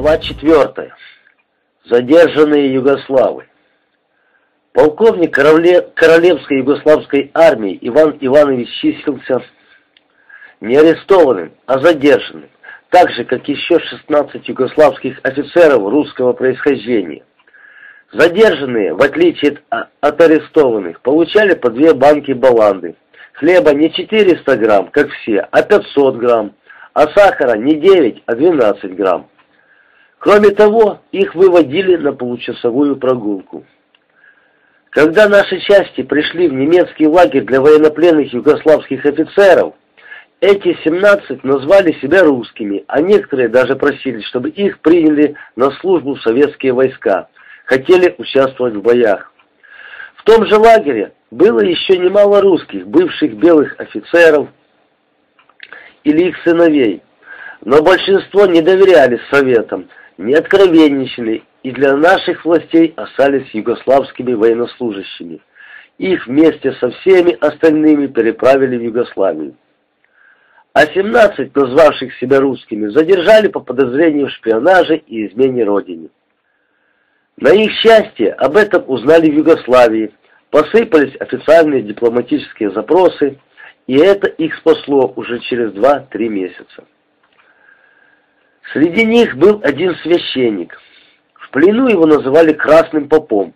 Глава 4. Задержанные югославы. Полковник Короле... Королевской югославской армии Иван Иванович числился не арестованным, а задержанным, так же, как еще 16 югославских офицеров русского происхождения. Задержанные, в отличие от арестованных, получали по две банки баланды. Хлеба не 400 грамм, как все, а 500 грамм, а сахара не 9, а 12 грамм. Кроме того, их выводили на получасовую прогулку. Когда наши части пришли в немецкий лагерь для военнопленных югославских офицеров, эти 17 назвали себя русскими, а некоторые даже просили, чтобы их приняли на службу в советские войска, хотели участвовать в боях. В том же лагере было еще немало русских, бывших белых офицеров или их сыновей, но большинство не доверяли советам, не откровенничали и для наших властей остались югославскими военнослужащими. Их вместе со всеми остальными переправили в Югославию. А 17 назвавших себя русскими задержали по подозрению в шпионаже и измене родине. На их счастье об этом узнали в Югославии, посыпались официальные дипломатические запросы, и это их спасло уже через 2-3 месяца. Среди них был один священник. В плену его называли Красным Попом.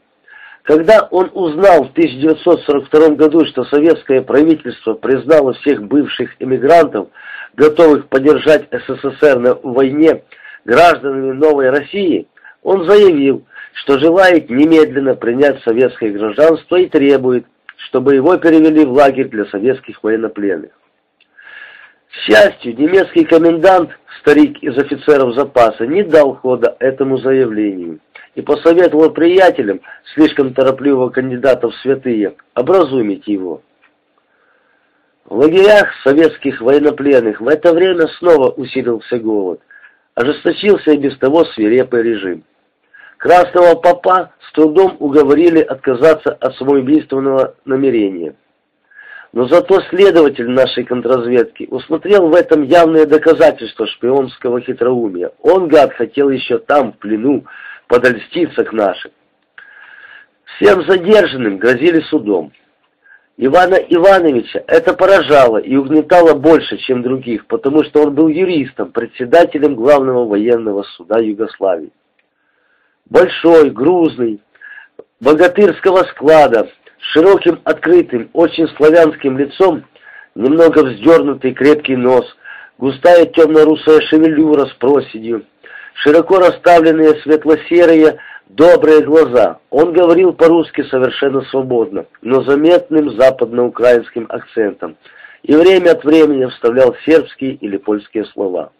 Когда он узнал в 1942 году, что советское правительство признало всех бывших эмигрантов, готовых поддержать СССР на войне, гражданами новой России, он заявил, что желает немедленно принять советское гражданство и требует, чтобы его перевели в лагерь для советских военнопленных. К счастью, немецкий комендант, старик из офицеров запаса, не дал хода этому заявлению и посоветовал приятелям, слишком торопливого кандидата в святые, образумить его. В лагерях советских военнопленных в это время снова усилился голод, ожесточился и без того свирепый режим. Красного попа с трудом уговорили отказаться от самоубийственного намерения. Но зато следователь нашей контрразведки усмотрел в этом явное доказательство шпионского хитроумия. Он, гад, хотел еще там, в плену, подольститься к нашим. Всем задержанным грозили судом. Ивана Ивановича это поражало и угнетало больше, чем других, потому что он был юристом, председателем главного военного суда Югославии. Большой, грузный, богатырского склада, широким, открытым, очень славянским лицом, немного вздернутый крепкий нос, густая темно-русая шевелюра с проседью, широко расставленные светло-серые, добрые глаза. Он говорил по-русски совершенно свободно, но заметным западноукраинским акцентом, и время от времени вставлял сербские или польские слова.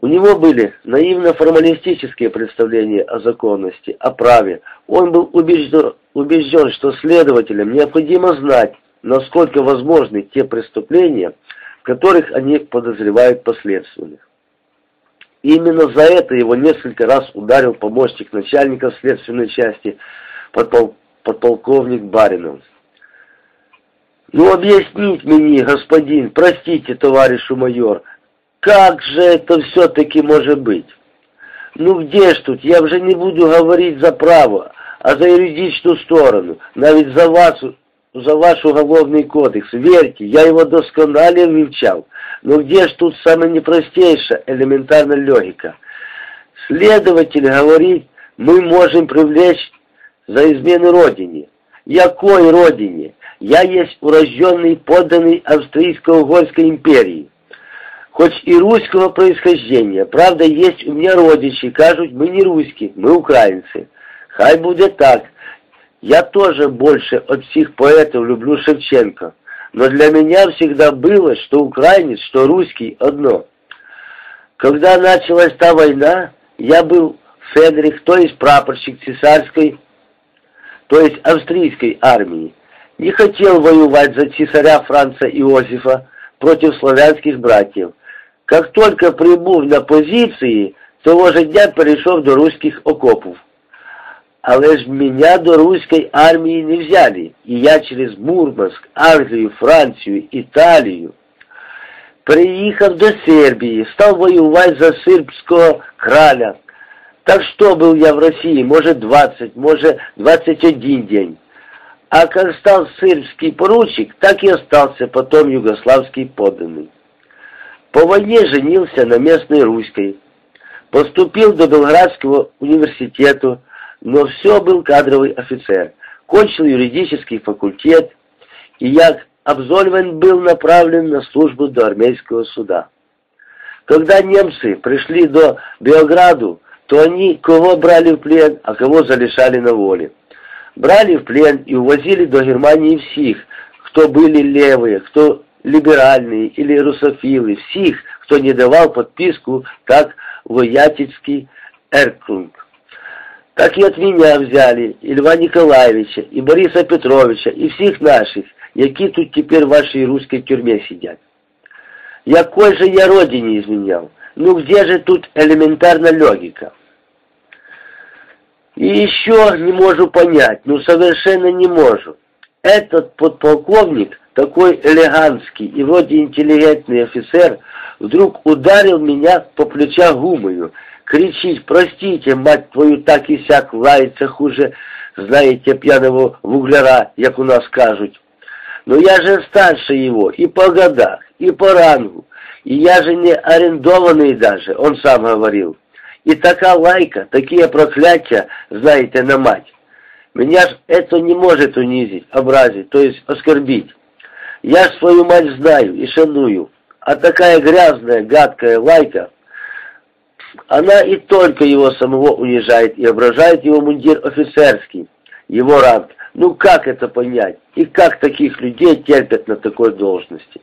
У него были наивно-формалистические представления о законности, о праве. Он был убежден, убежден, что следователям необходимо знать, насколько возможны те преступления, в которых они подозревают последственных. Именно за это его несколько раз ударил помощник начальника следственной части, подпол, подполковник Баринов. «Ну, объяснить мне, господин, простите, товарищу майор, как же это все-таки может быть? Ну где ж тут, я уже не буду говорить за право, а за юридическую сторону, навіть за вас, за ваш уголовный кодекс. Верьте, я его досконально вивчал. Но где ж тут самая непростейшая элементарная логика? Следователь говорит, мы можем привлечь за измену родине. Якой родине? Я есть урожденный подданный Австрийско-Угорской империи хоть и русского происхождения. Правда, есть у меня родичи, кажут, мы не русские, мы украинцы. Хай будет так. Я тоже больше от всех поэтов люблю Шевченко. Но для меня всегда было, что украинец, что русский одно. Когда началась та война, я был Федрих, то есть прапорщик цесарской, то есть австрийской армии. Не хотел воевать за цесаря Франца Иосифа против славянских братьев. Как только прибув на позиції, того же дня перейшов до руських окопів. Але ж меня до русской армии не взяли, и я через Мурманск, Англию, Францию, Италию. приїхав до Сербії, став воювати за сербського краля. Так что был я в России, может 20, может 21 день. А как стал сербский поручик, так и остался потом югославский подданный. По войне женился на местной русской. Поступил до Белградского университета, но все был кадровый офицер. Кончил юридический факультет, и я абсольвент был направлен на службу до армейского суда. Когда немцы пришли до Белграду, то они кого брали в плен, а кого залишали на воле. Брали в плен и увозили до Германии всех, кто были левые, кто либеральные или русофилы, всех, кто не давал подписку, как Воятицкий Эркрунг. Так и от меня взяли, и Льва Николаевича, и Бориса Петровича, и всех наших, які тут теперь в вашей русской тюрьме сидят. Якой же я родине изменял? Ну где же тут элементарная логика? И еще не могу понять, ну совершенно не могу. Этот подполковник, такой элегантский и вроде интеллигентный офицер, вдруг ударил меня по плеча гумою, кричит, простите, мать твою, так и сяк лается хуже, знаете, пьяного вугляра, як у нас кажут. Но я же старше его и по годах, и по рангу, и я же не арендованный даже, он сам говорил. И такая лайка, такие проклятия, знаете, на мать. Меня ж это не может унизить, образить, то есть оскорбить. Я свою мать знаю и шаную, а такая грязная, гадкая лайка, она и только его самого унижает и ображает его мундир офицерский, его ранг. Ну как это понять? И как таких людей терпят на такой должности?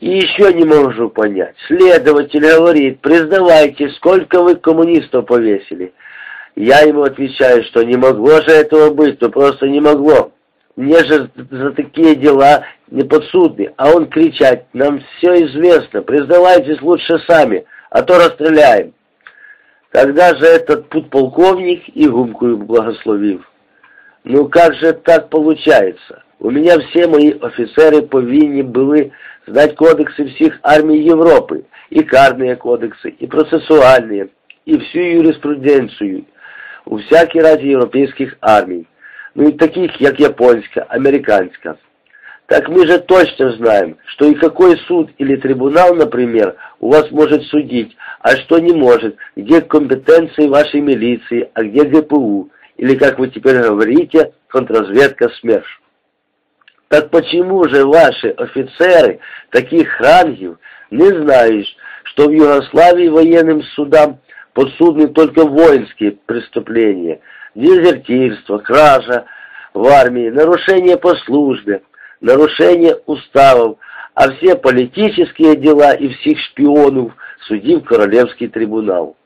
И еще не могу понять. Следователь говорит, признавайте, сколько вы коммунистов повесили. Я ему отвечаю, что не могло же этого быть, ну просто не могло. Мне же за такие дела не подсудны. А он кричать, нам все известно, признавайтесь лучше сами, а то расстреляем. Когда же этот подполковник и гумку благословил? Ну как же так получается? У меня все мои офицеры повинні были знать кодексы всех армий Европы, и карные кодексы, и процессуальные, и всю юриспруденцию у всякий раз европейских армий, ну и таких, как японская, американская. Так мы же точно знаем, что и какой суд или трибунал, например, у вас может судить, а что не может, где компетенции вашей милиции, а где ГПУ, или, как вы теперь говорите, контрразведка СМЕРШ. Так почему же ваши офицеры таких рангов не знают, что в Югославии военным судам подсудны только воинские преступления, дезертирство, кража в армии, нарушение по службе, нарушение уставов, а все политические дела и всех шпионов судим Королевский трибунал.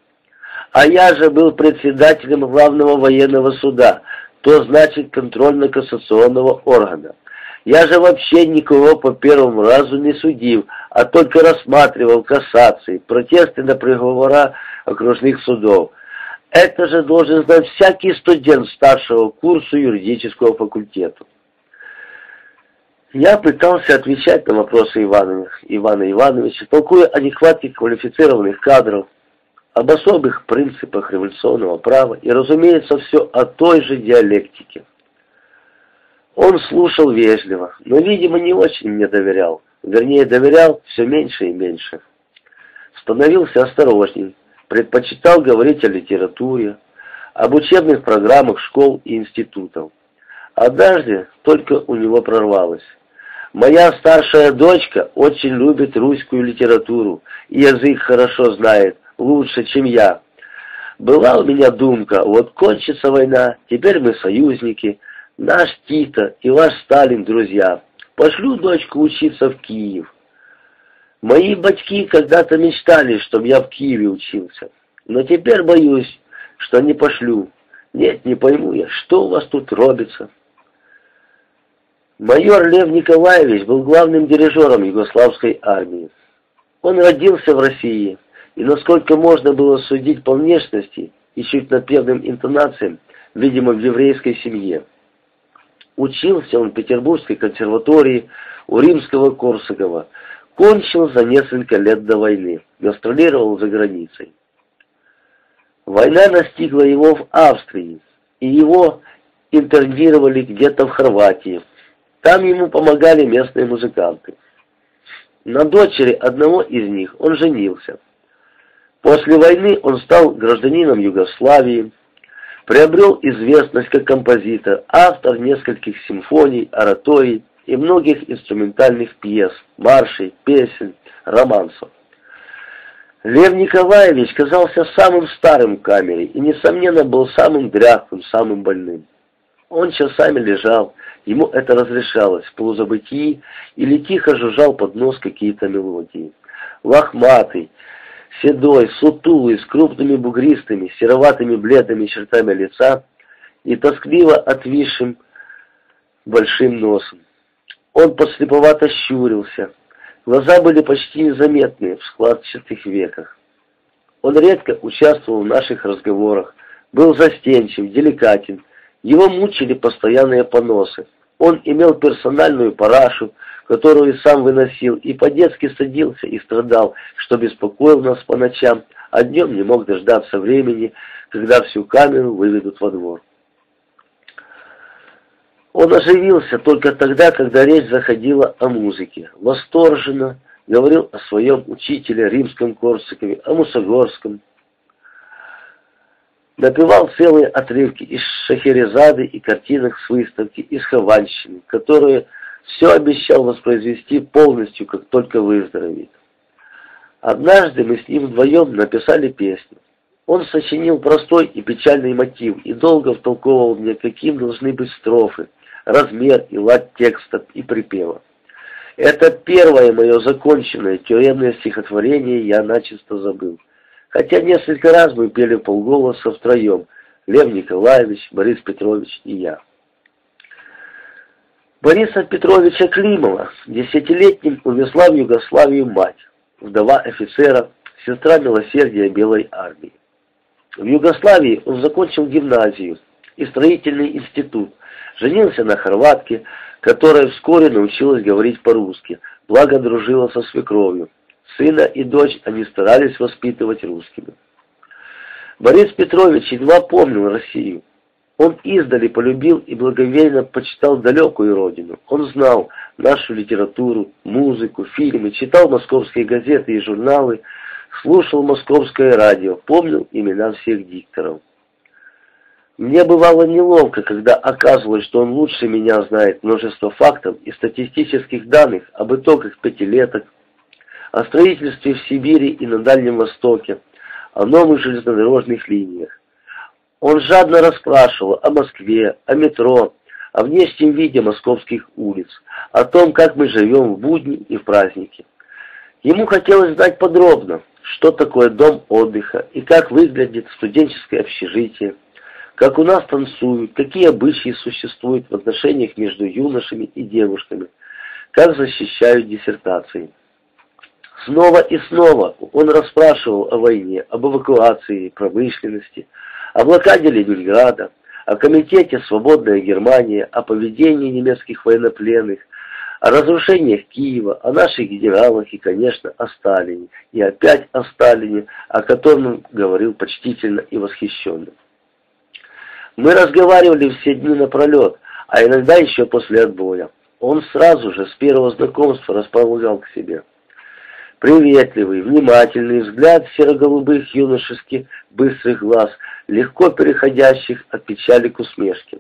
А я же был председателем главного военного суда, то значит контрольно-кассационного органа. Я же вообще никого по первому разу не судил, а только рассматривал кассации, протесты на приговора окружных судов. Это же должен знать всякий студент старшего курса юридического факультета. Я пытался отвечать на вопросы Ивана, Ивана Ивановича, толкуя о нехватке квалифицированных кадров, об особых принципах революционного права и, разумеется, все о той же диалектике. Он слушал вежливо, но, видимо, не очень мне доверял. Вернее, доверял все меньше и меньше. Становился осторожней, предпочитал говорить о литературе, об учебных программах школ и институтов. Однажды только у него прорвалось. Моя старшая дочка очень любит русскую литературу и язык хорошо знает, лучше, чем я. Была у меня думка, вот кончится война, теперь мы союзники, наш Тита и ваш Сталин друзья. Пошлю дочку учиться в Киев. Мои батьки когда-то мечтали, чтобы я в Киеве учился. Но теперь боюсь, что не пошлю. Нет, не пойму я, что у вас тут робится. Майор Лев Николаевич был главным дирижером Югославской армии. Он родился в России, и насколько можно было судить по внешности и чуть напевным интонациям, видимо, в еврейской семье. Учился он в Петербургской консерватории у римского Корсакова, кончил за несколько лет до войны, гастролировал за границей. Война настигла его в Австрии, и его интернировали где-то в Хорватии. Там ему помогали местные музыканты. На дочери одного из них он женился. После войны он стал гражданином Югославии, приобрел известность как композитор, автор нескольких симфоний, ораторий и многих инструментальных пьес, маршей, песен, романсов. Лев Николаевич казался самым старым в камере и, несомненно, был самым дряхлым, самым больным. Он часами лежал, ему это разрешалось, в полузабытии, или тихо жужжал под нос какие-то мелодии. Лохматый, седой, сутулый, с крупными бугристыми, сероватыми бледными чертами лица и тоскливо отвисшим большим носом. Он подслеповато щурился, глаза были почти незаметные в складчатых веках. Он редко участвовал в наших разговорах, был застенчив, деликатен, его мучили постоянные поносы. Он имел персональную парашу, которую сам выносил, и по-детски садился и страдал, что беспокоил нас по ночам, а днем не мог дождаться времени, когда всю камеру выведут во двор. Он оживился только тогда, когда речь заходила о музыке. Восторженно говорил о своем учителе римском Корсакове, о Мусогорском, Напевал целые отрывки из Шахерезады и картинок с выставки, из Хованщины, которые все обещал воспроизвести полностью, как только выздоровеет. Однажды мы с ним вдвоем написали песню. Он сочинил простой и печальный мотив и долго втолковывал мне, каким должны быть строфы, размер и лад текста и припева. Это первое мое законченное тюремное стихотворение я начисто забыл. Хотя несколько раз мы пели полголоса втроем, Лев Николаевич, Борис Петрович и я. Бориса Петровича Климова десятилетним увезла в Югославию мать, вдова офицера, сестра милосердия Белой армии. В Югославии он закончил гимназию и строительный институт, женился на хорватке, которая вскоре научилась говорить по-русски, благо дружила со свекровью. Сына и дочь они старались воспитывать русскими. Борис Петрович едва помнил Россию. Он издали полюбил и благоверно почитал далекую родину. Он знал нашу литературу, музыку, фильмы, читал московские газеты и журналы, слушал московское радио, помнил имена всех дикторов. Мне бывало неловко, когда оказывалось, что он лучше меня знает множество фактов и статистических данных об итогах пятилеток, о строительстве в Сибири и на Дальнем Востоке, о новых железнодорожных линиях. Он жадно расспрашивал о Москве, о метро, о внешнем виде московских улиц, о том, как мы живем в будни и в праздники. Ему хотелось знать подробно, что такое дом отдыха и как выглядит студенческое общежитие, как у нас танцуют, какие обычаи существуют в отношениях между юношами и девушками, как защищают диссертации. Снова и снова он расспрашивал о войне, об эвакуации, промышленности, о блокаде Ленинграда, о комитете «Свободная Германия», о поведении немецких военнопленных, о разрушениях Киева, о наших генералах и, конечно, о Сталине. И опять о Сталине, о котором говорил почтительно и восхищенно. Мы разговаривали все дни напролет, а иногда еще после отбоя. Он сразу же, с первого знакомства, располагал к себе. Приветливый, внимательный взгляд серо-голубых юношеских быстрых глаз, легко переходящих от печали к усмешке.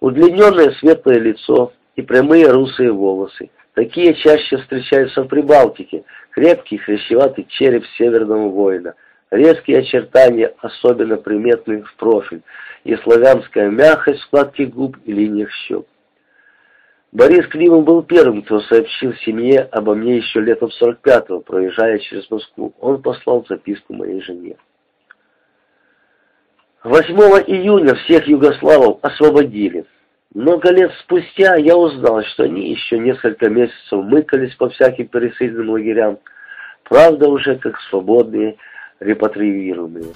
Удлиненное светлое лицо и прямые русые волосы. Такие чаще встречаются в Прибалтике. Крепкий хрящеватый череп северного воина. Резкие очертания, особенно приметны в профиль. И славянская мягкость в складке губ и линиях щек. Борис Климов был первым, кто сообщил семье обо мне еще летом 45-го, проезжая через Москву. Он послал записку моей жене. 8 июня всех югославов освободили. Много лет спустя я узнал, что они еще несколько месяцев мыкались по всяким пересыльным лагерям, правда уже как свободные репатриируемые.